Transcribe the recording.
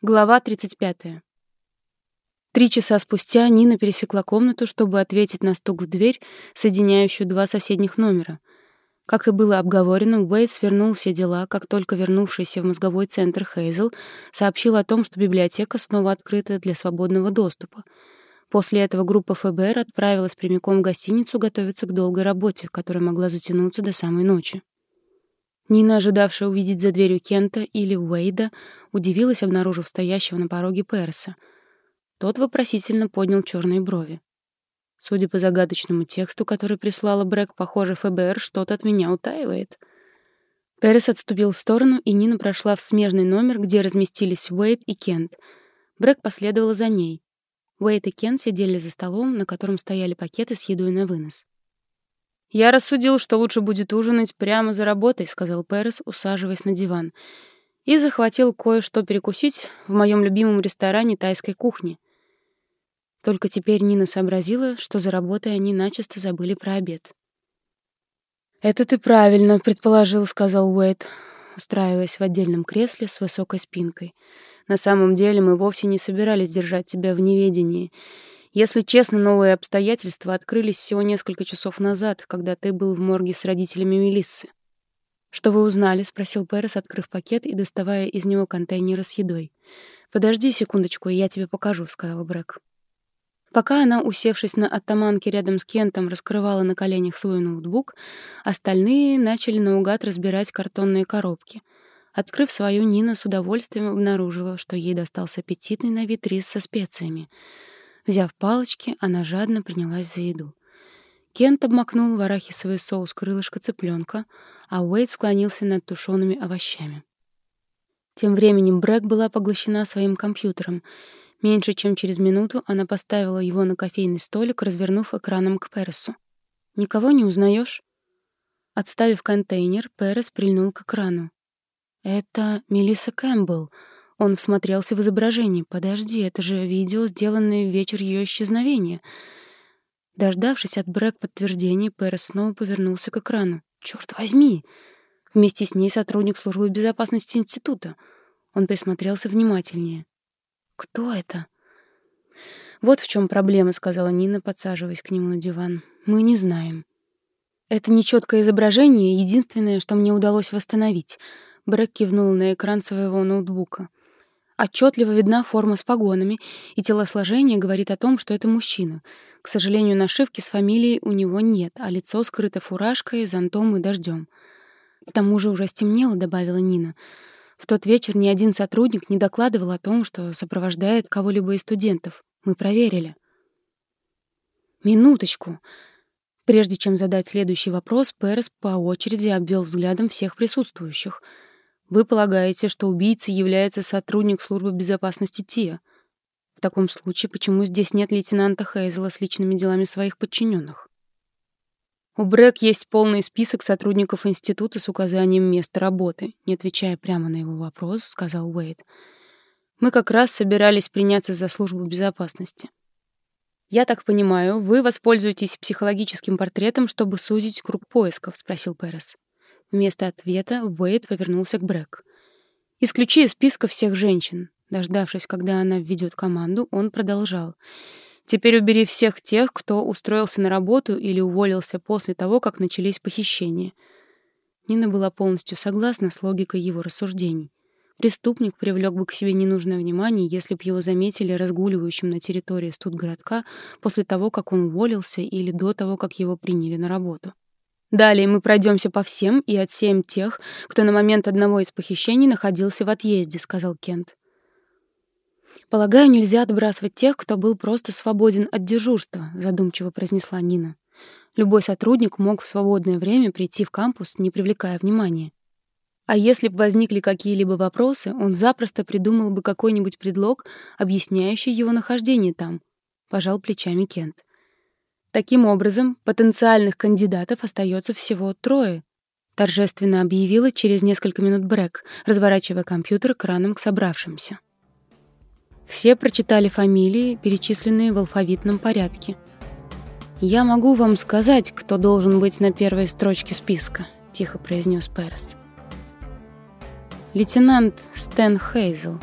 Глава 35. Три часа спустя Нина пересекла комнату, чтобы ответить на стук в дверь, соединяющую два соседних номера. Как и было обговорено, Уэйд свернул все дела, как только вернувшийся в мозговой центр Хейзел сообщил о том, что библиотека снова открыта для свободного доступа. После этого группа ФБР отправилась прямиком в гостиницу готовиться к долгой работе, которая могла затянуться до самой ночи. Нина, ожидавшая увидеть за дверью Кента или Уэйда, удивилась, обнаружив стоящего на пороге Перса. Тот вопросительно поднял черные брови. Судя по загадочному тексту, который прислала Брэк, похоже, ФБР что-то от меня утаивает. Перес отступил в сторону, и Нина прошла в смежный номер, где разместились Уэйд и Кент. Брэк последовала за ней. Уэйд и Кент сидели за столом, на котором стояли пакеты с едой на вынос. «Я рассудил, что лучше будет ужинать прямо за работой», — сказал Перес, усаживаясь на диван. «И захватил кое-что перекусить в моем любимом ресторане тайской кухни». Только теперь Нина сообразила, что за работой они начисто забыли про обед. «Это ты правильно предположил», — сказал Уэйд, устраиваясь в отдельном кресле с высокой спинкой. «На самом деле мы вовсе не собирались держать тебя в неведении». Если честно, новые обстоятельства открылись всего несколько часов назад, когда ты был в морге с родителями Мелиссы. «Что вы узнали?» — спросил Перес, открыв пакет и доставая из него контейнеры с едой. «Подожди секундочку, я тебе покажу», — сказал Брэк. Пока она, усевшись на оттаманке рядом с Кентом, раскрывала на коленях свой ноутбук, остальные начали наугад разбирать картонные коробки. Открыв свою, Нина с удовольствием обнаружила, что ей достался аппетитный на вид рис со специями — Взяв палочки, она жадно принялась за еду. Кент обмакнул в арахисовый соус крылышко цыпленка, а Уэйд склонился над тушеными овощами. Тем временем Брэк была поглощена своим компьютером. Меньше чем через минуту она поставила его на кофейный столик, развернув экраном к Пересу. «Никого не узнаешь? Отставив контейнер, Перес прильнул к экрану. «Это Мелисса Кэмпбелл», он всмотрелся в изображение. «Подожди, это же видео, сделанное в вечер ее исчезновения». Дождавшись от Брэк подтверждения, Пэрис снова повернулся к экрану. «Чёрт возьми!» Вместе с ней сотрудник службы безопасности института. Он присмотрелся внимательнее. «Кто это?» «Вот в чем проблема», — сказала Нина, подсаживаясь к нему на диван. «Мы не знаем». «Это нечеткое изображение — единственное, что мне удалось восстановить». Брэк кивнул на экран своего ноутбука. Отчетливо видна форма с погонами, и телосложение говорит о том, что это мужчина. К сожалению, нашивки с фамилией у него нет, а лицо скрыто фуражкой, зонтом и дождем. К тому же уже стемнело, добавила Нина. В тот вечер ни один сотрудник не докладывал о том, что сопровождает кого-либо из студентов. Мы проверили. Минуточку. Прежде чем задать следующий вопрос, Перес по очереди обвел взглядом всех присутствующих — вы полагаете, что убийцей является сотрудник службы безопасности ТИА. В таком случае, почему здесь нет лейтенанта Хейзела с личными делами своих подчиненных? У Брэк есть полный список сотрудников института с указанием места работы. Не отвечая прямо на его вопрос, сказал Уэйд. Мы как раз собирались приняться за службу безопасности. «Я так понимаю, вы воспользуетесь психологическим портретом, чтобы сузить круг поисков?» — спросил Перес. Вместо ответа Уэйд повернулся к Брэк. «Исключи из списка всех женщин». Дождавшись, когда она введет команду, он продолжал. «Теперь убери всех тех, кто устроился на работу или уволился после того, как начались похищения». Нина была полностью согласна с логикой его рассуждений. Преступник привлек бы к себе ненужное внимание, если бы его заметили разгуливающим на территории студгородка после того, как он уволился или до того, как его приняли на работу. Далее мы пройдемся по всем и отсеем тех, кто на момент одного из похищений находился в отъезде», — сказал Кент. «Полагаю, нельзя отбрасывать тех, кто был просто свободен от дежурства», — задумчиво произнесла Нина. «Любой сотрудник мог в свободное время прийти в кампус, не привлекая внимания. А если бы возникли какие-либо вопросы, он запросто придумал бы какой-нибудь предлог, объясняющий его нахождение там», — пожал плечами Кент. Таким образом, потенциальных кандидатов остается всего трое. Торжественно объявила через несколько минут Брэк, разворачивая компьютер экраном к собравшимся. Все прочитали фамилии, перечисленные в алфавитном порядке. «Я могу вам сказать, кто должен быть на первой строчке списка», — тихо произнес Перес. «Лейтенант Стэн Хейзел»,